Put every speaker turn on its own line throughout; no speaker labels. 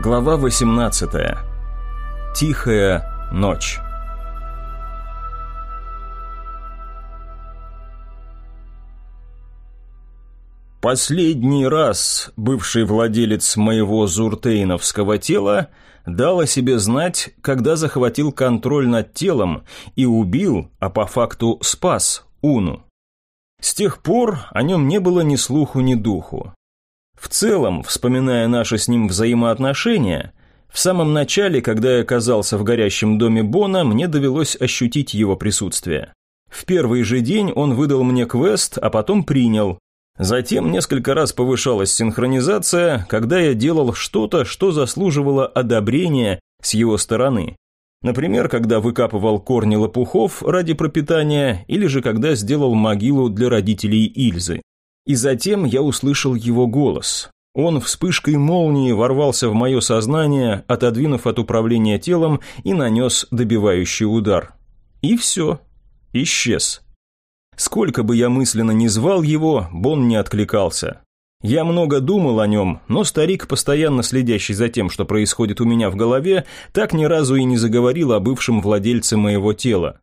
Глава 18. Тихая ночь. Последний раз бывший владелец моего зуртейновского тела дал о себе знать, когда захватил контроль над телом и убил, а по факту спас Уну. С тех пор о нем не было ни слуху, ни духу. В целом, вспоминая наши с ним взаимоотношения, в самом начале, когда я оказался в горящем доме Бона, мне довелось ощутить его присутствие. В первый же день он выдал мне квест, а потом принял. Затем несколько раз повышалась синхронизация, когда я делал что-то, что заслуживало одобрения с его стороны. Например, когда выкапывал корни лопухов ради пропитания, или же когда сделал могилу для родителей Ильзы. И затем я услышал его голос. Он вспышкой молнии ворвался в мое сознание, отодвинув от управления телом и нанес добивающий удар. И все. Исчез. Сколько бы я мысленно ни звал его, Бон не откликался. Я много думал о нем, но старик, постоянно следящий за тем, что происходит у меня в голове, так ни разу и не заговорил о бывшем владельце моего тела.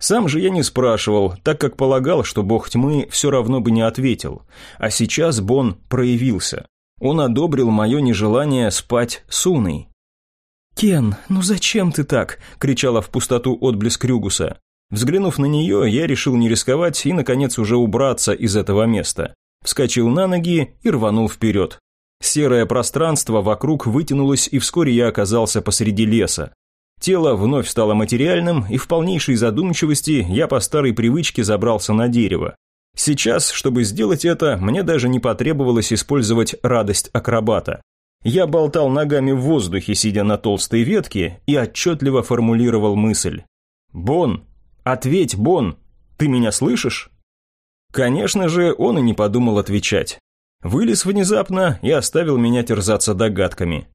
Сам же я не спрашивал, так как полагал, что бог тьмы все равно бы не ответил. А сейчас Бон проявился. Он одобрил мое нежелание спать с Уной.
«Кен, ну зачем ты так?» – кричала в пустоту отблеск Рюгуса.
Взглянув на нее, я решил не рисковать и, наконец, уже убраться из этого места. Вскочил на ноги и рванул вперед. Серое пространство вокруг вытянулось, и вскоре я оказался посреди леса. Тело вновь стало материальным, и в полнейшей задумчивости я по старой привычке забрался на дерево. Сейчас, чтобы сделать это, мне даже не потребовалось использовать радость акробата. Я болтал ногами в воздухе, сидя на толстой ветке, и отчетливо формулировал мысль. «Бон! Ответь, Бон! Ты меня слышишь?» Конечно же, он и не подумал отвечать. Вылез внезапно и оставил меня терзаться догадками.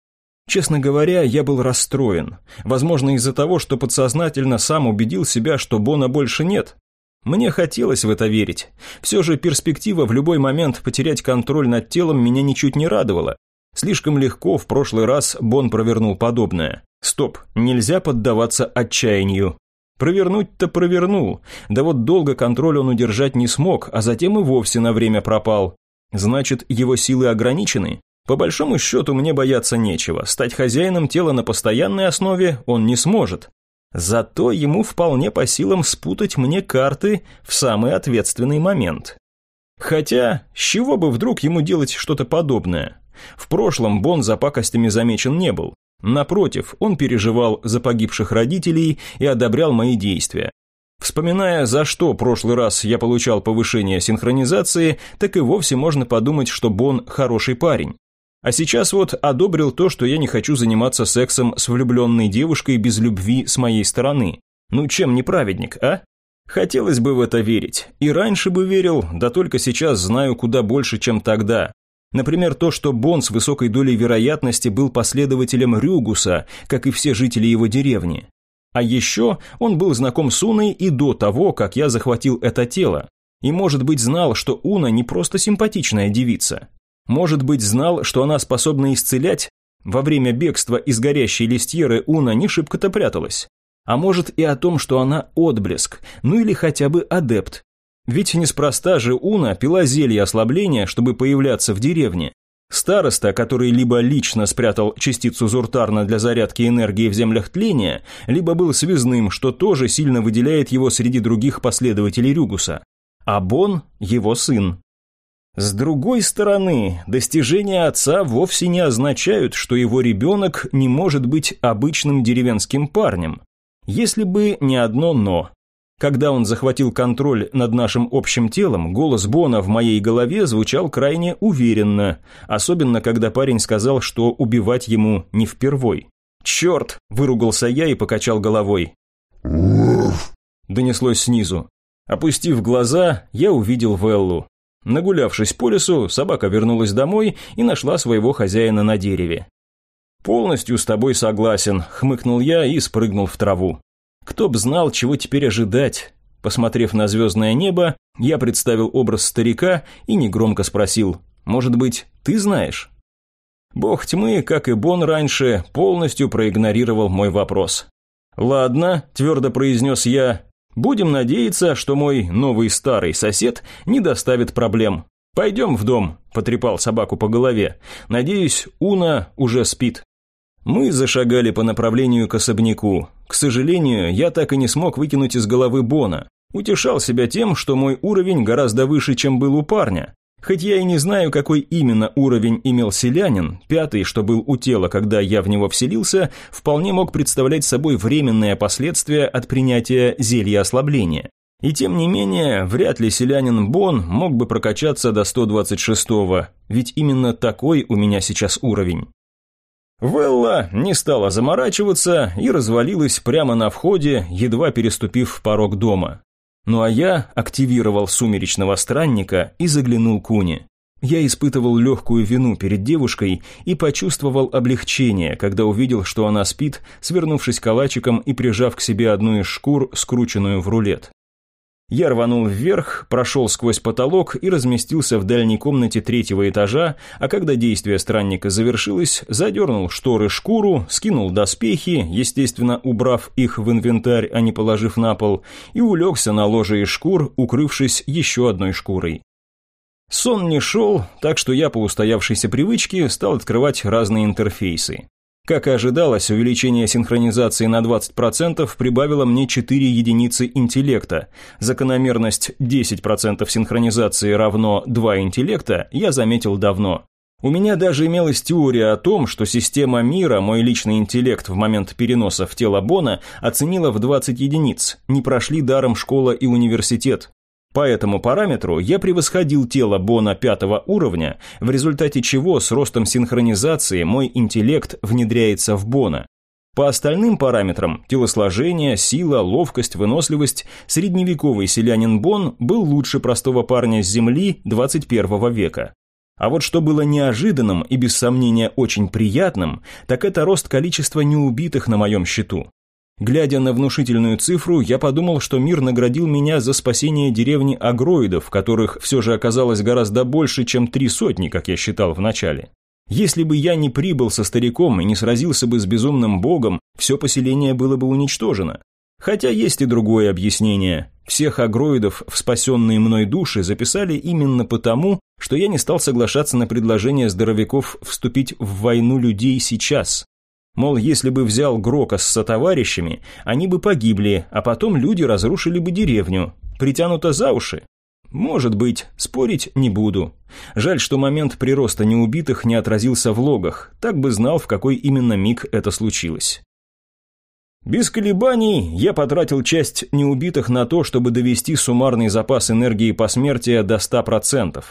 Честно говоря, я был расстроен. Возможно, из-за того, что подсознательно сам убедил себя, что Бона больше нет. Мне хотелось в это верить. Все же перспектива в любой момент потерять контроль над телом меня ничуть не радовала. Слишком легко в прошлый раз Бон провернул подобное. Стоп, нельзя поддаваться отчаянию. Провернуть-то провернул, да вот долго контроль он удержать не смог, а затем и вовсе на время пропал. Значит, его силы ограничены? По большому счету мне бояться нечего, стать хозяином тела на постоянной основе он не сможет. Зато ему вполне по силам спутать мне карты в самый ответственный момент. Хотя, с чего бы вдруг ему делать что-то подобное? В прошлом Бон за пакостями замечен не был. Напротив, он переживал за погибших родителей и одобрял мои действия. Вспоминая, за что прошлый раз я получал повышение синхронизации, так и вовсе можно подумать, что Бон хороший парень. А сейчас вот одобрил то, что я не хочу заниматься сексом с влюбленной девушкой без любви с моей стороны. Ну чем не праведник, а? Хотелось бы в это верить. И раньше бы верил, да только сейчас знаю куда больше, чем тогда. Например, то, что Бон с высокой долей вероятности был последователем Рюгуса, как и все жители его деревни. А еще он был знаком с Уной и до того, как я захватил это тело. И, может быть, знал, что Уна не просто симпатичная девица. Может быть, знал, что она способна исцелять? Во время бегства из горящей листьеры Уна не шибко-то пряталась. А может и о том, что она отблеск, ну или хотя бы адепт. Ведь неспроста же Уна пила зелье ослабления, чтобы появляться в деревне. Староста, который либо лично спрятал частицу Зуртарна для зарядки энергии в землях тления, либо был связным, что тоже сильно выделяет его среди других последователей Рюгуса. А Бон – его сын. С другой стороны, достижения отца вовсе не означают, что его ребенок не может быть обычным деревенским парнем. Если бы не одно «но». Когда он захватил контроль над нашим общим телом, голос Бона в моей голове звучал крайне уверенно, особенно когда парень сказал, что убивать ему не впервой. «Черт!» – выругался я и покачал головой. Донеслось снизу. Опустив глаза, я увидел Веллу. Нагулявшись по лесу, собака вернулась домой и нашла своего хозяина на дереве. «Полностью с тобой согласен», — хмыкнул я и спрыгнул в траву. Кто б знал, чего теперь ожидать. Посмотрев на звездное небо, я представил образ старика и негромко спросил, «Может быть, ты знаешь?» Бог тьмы, как и Бон раньше, полностью проигнорировал мой вопрос. «Ладно», – твердо произнес я, – «будем надеяться, что мой новый старый сосед не доставит проблем. Пойдем в дом», – потрепал собаку по голове. «Надеюсь, Уна уже спит». Мы зашагали по направлению к особняку. К сожалению, я так и не смог выкинуть из головы Бона. Утешал себя тем, что мой уровень гораздо выше, чем был у парня. Хоть я и не знаю, какой именно уровень имел селянин, пятый, что был у тела, когда я в него вселился, вполне мог представлять собой временное последствие от принятия зелья ослабления. И тем не менее, вряд ли селянин Бон мог бы прокачаться до 126-го, ведь именно такой у меня сейчас уровень. Велла не стала заморачиваться и развалилась прямо на входе, едва переступив порог дома. Ну а я активировал сумеречного странника и заглянул к Уне. Я испытывал легкую вину перед девушкой и почувствовал облегчение, когда увидел, что она спит, свернувшись калачиком и прижав к себе одну из шкур, скрученную в рулет. Я рванул вверх, прошел сквозь потолок и разместился в дальней комнате третьего этажа, а когда действие странника завершилось, задернул шторы шкуру, скинул доспехи, естественно, убрав их в инвентарь, а не положив на пол, и улегся на ложе из шкур, укрывшись еще одной шкурой. Сон не шел, так что я по устоявшейся привычке стал открывать разные интерфейсы. Как и ожидалось, увеличение синхронизации на 20% прибавило мне 4 единицы интеллекта. Закономерность 10% синхронизации равно 2 интеллекта я заметил давно. У меня даже имелась теория о том, что система мира мой личный интеллект в момент переноса в тело Бона оценила в 20 единиц. Не прошли даром школа и университет. По этому параметру я превосходил тело Бона пятого уровня, в результате чего с ростом синхронизации мой интеллект внедряется в Бона. По остальным параметрам – телосложение, сила, ловкость, выносливость – средневековый селянин Бон был лучше простого парня с Земли 21 века. А вот что было неожиданным и без сомнения очень приятным, так это рост количества неубитых на моем счету. Глядя на внушительную цифру, я подумал, что мир наградил меня за спасение деревни агроидов, которых все же оказалось гораздо больше, чем три сотни, как я считал вначале. Если бы я не прибыл со стариком и не сразился бы с безумным богом, все поселение было бы уничтожено. Хотя есть и другое объяснение. Всех агроидов в спасенные мной души записали именно потому, что я не стал соглашаться на предложение здоровяков вступить в войну людей сейчас. Мол, если бы взял Грока с сотоварищами, они бы погибли, а потом люди разрушили бы деревню. Притянуто за уши. Может быть, спорить не буду. Жаль, что момент прироста неубитых не отразился в логах, так бы знал, в какой именно миг это случилось. Без колебаний я потратил часть неубитых на то, чтобы довести суммарный запас энергии посмертия до 100%.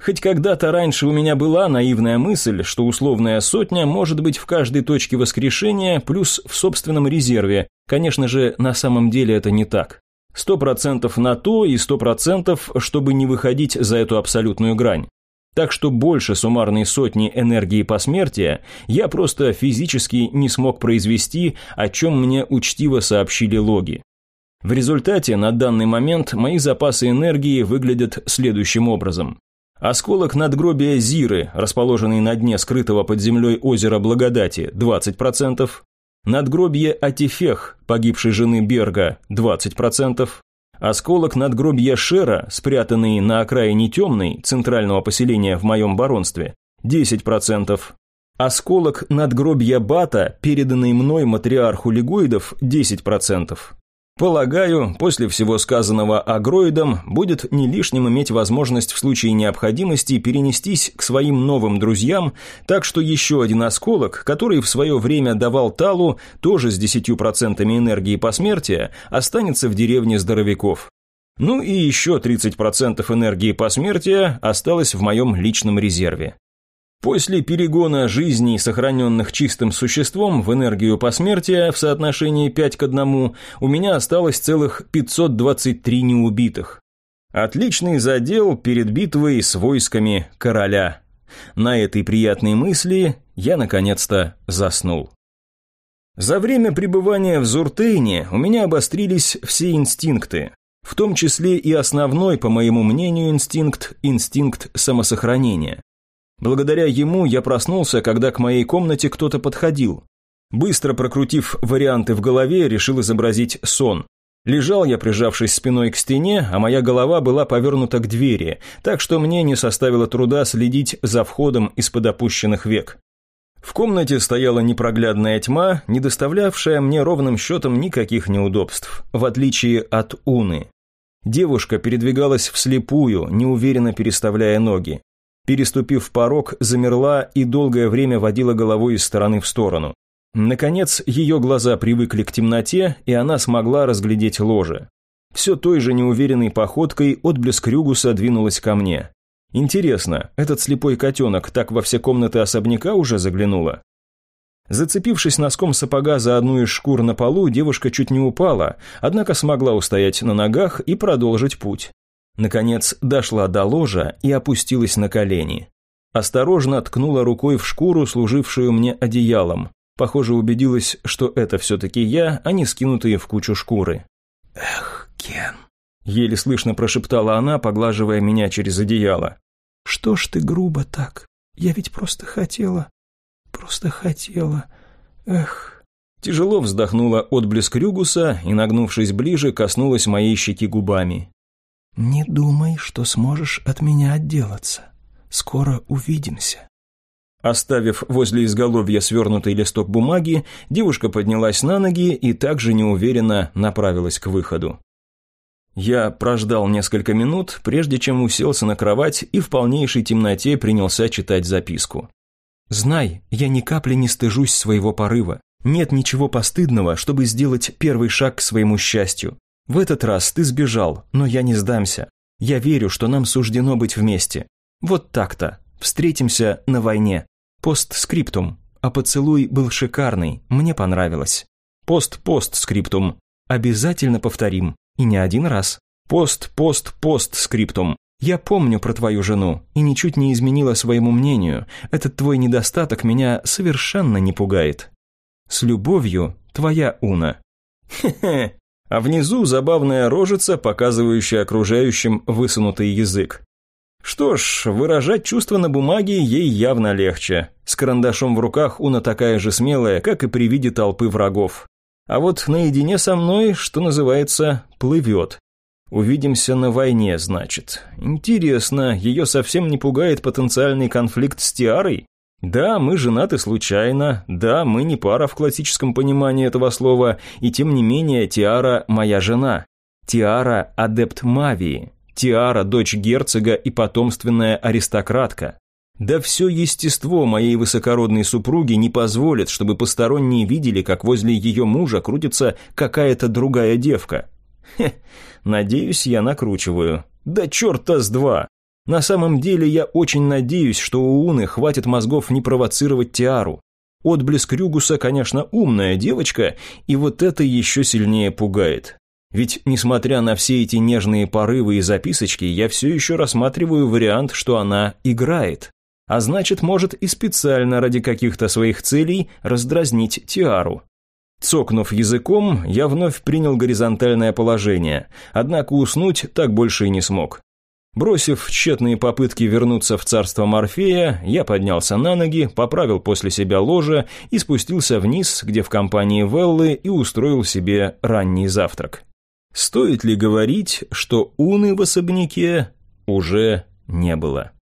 Хоть когда-то раньше у меня была наивная мысль, что условная сотня может быть в каждой точке воскрешения плюс в собственном резерве. Конечно же, на самом деле это не так. Сто процентов на то и сто процентов, чтобы не выходить за эту абсолютную грань. Так что больше суммарной сотни энергии посмертия я просто физически не смог произвести, о чем мне учтиво сообщили логи. В результате на данный момент мои запасы энергии выглядят следующим образом. Осколок надгробия Зиры, расположенный на дне скрытого под землей озера Благодати, 20%. Надгробие Атифех, погибшей жены Берга, 20%. Осколок надгробия Шера, спрятанный на окраине Темной, центрального поселения в моем баронстве, 10%. Осколок надгробия Бата, переданный мной матриарху лигоидов, 10%. Полагаю, после всего сказанного агроидам будет не лишним иметь возможность в случае необходимости перенестись к своим новым друзьям, так что еще один осколок, который в свое время давал Талу, тоже с 10% энергии посмертия, останется в деревне здоровяков. Ну и еще 30% энергии посмертия осталось в моем личном резерве. После перегона жизней, сохраненных чистым существом в энергию посмертия в соотношении 5 к 1, у меня осталось целых 523 неубитых. Отличный задел перед битвой с войсками короля. На этой приятной мысли я наконец-то заснул. За время пребывания в Зуртейне у меня обострились все инстинкты, в том числе и основной, по моему мнению, инстинкт – инстинкт самосохранения. Благодаря ему я проснулся, когда к моей комнате кто-то подходил. Быстро прокрутив варианты в голове, решил изобразить сон. Лежал я, прижавшись спиной к стене, а моя голова была повернута к двери, так что мне не составило труда следить за входом из-под опущенных век. В комнате стояла непроглядная тьма, не доставлявшая мне ровным счетом никаких неудобств, в отличие от Уны. Девушка передвигалась вслепую, неуверенно переставляя ноги. Переступив порог, замерла и долгое время водила головой из стороны в сторону. Наконец, ее глаза привыкли к темноте, и она смогла разглядеть ложе. Все той же неуверенной походкой отблеск Рюгуса двинулась ко мне. Интересно, этот слепой котенок так во все комнаты особняка уже заглянула? Зацепившись носком сапога за одну из шкур на полу, девушка чуть не упала, однако смогла устоять на ногах и продолжить путь. Наконец, дошла до ложа и опустилась на колени. Осторожно ткнула рукой в шкуру, служившую мне одеялом. Похоже, убедилась, что это все-таки я, а не скинутые в кучу шкуры.
«Эх, Кен», —
еле слышно прошептала она, поглаживая меня через одеяло.
«Что ж ты грубо так? Я ведь просто хотела, просто хотела, эх».
Тяжело вздохнула отблеск Рюгуса и, нагнувшись ближе, коснулась моей щеки губами.
«Не думай, что сможешь от меня отделаться. Скоро увидимся».
Оставив возле изголовья свернутый листок бумаги, девушка поднялась на ноги и также неуверенно направилась к выходу. Я прождал несколько минут, прежде чем уселся на кровать и в полнейшей темноте принялся читать записку.
«Знай, я ни капли не стыжусь своего порыва. Нет ничего постыдного, чтобы сделать первый шаг к своему счастью. В этот раз ты сбежал, но я не сдамся. Я верю, что нам суждено быть вместе. Вот так-то. Встретимся на войне. Постскриптум. А поцелуй был шикарный, мне понравилось.
Пост-постскриптум.
Обязательно повторим. И не один раз.
Пост-пост-постскриптум.
Я помню про твою жену и ничуть не изменила своему мнению. Этот твой недостаток меня совершенно не пугает. С любовью, твоя Уна.
Хе-хе. А внизу забавная рожица, показывающая окружающим высунутый язык. Что ж, выражать чувства на бумаге ей явно легче. С карандашом в руках Уна такая же смелая, как и при виде толпы врагов. А вот наедине со мной, что называется, плывет. Увидимся на войне, значит. Интересно, ее совсем не пугает потенциальный конфликт с Тиарой? Да, мы женаты случайно, да, мы не пара в классическом понимании этого слова, и тем не менее Тиара моя жена. Тиара – адепт Мавии, Тиара – дочь герцога и потомственная аристократка. Да все естество моей высокородной супруги не позволит, чтобы посторонние видели, как возле ее мужа крутится какая-то другая девка. Хе, надеюсь, я накручиваю. Да черта с два! На самом деле я очень надеюсь, что у Уны хватит мозгов не провоцировать Тиару. Отблеск Рюгуса, конечно, умная девочка, и вот это еще сильнее пугает. Ведь, несмотря на все эти нежные порывы и записочки, я все еще рассматриваю вариант, что она играет. А значит, может и специально ради каких-то своих целей раздразнить Тиару. Цокнув языком, я вновь принял горизонтальное положение, однако уснуть так больше и не смог. Бросив тщетные попытки вернуться в царство Морфея, я поднялся на ноги, поправил после себя ложе и спустился вниз, где в компании Веллы и устроил себе ранний завтрак. Стоит ли говорить, что уны в особняке уже не было?